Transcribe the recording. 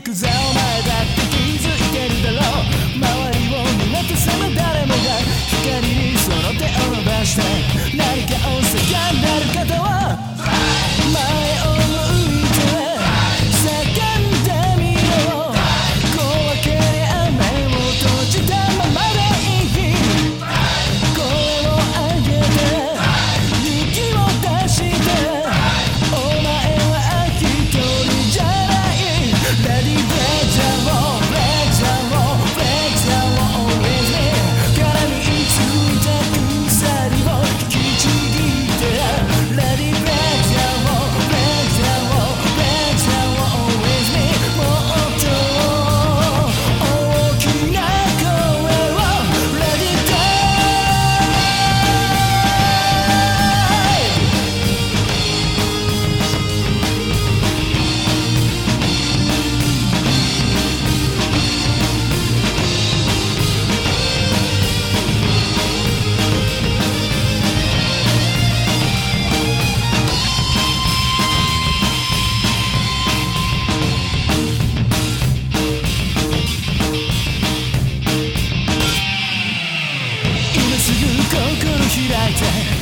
くぜお前だって気づいてるだろう。周りを見渡せば誰もが光にその手を伸ばして。way.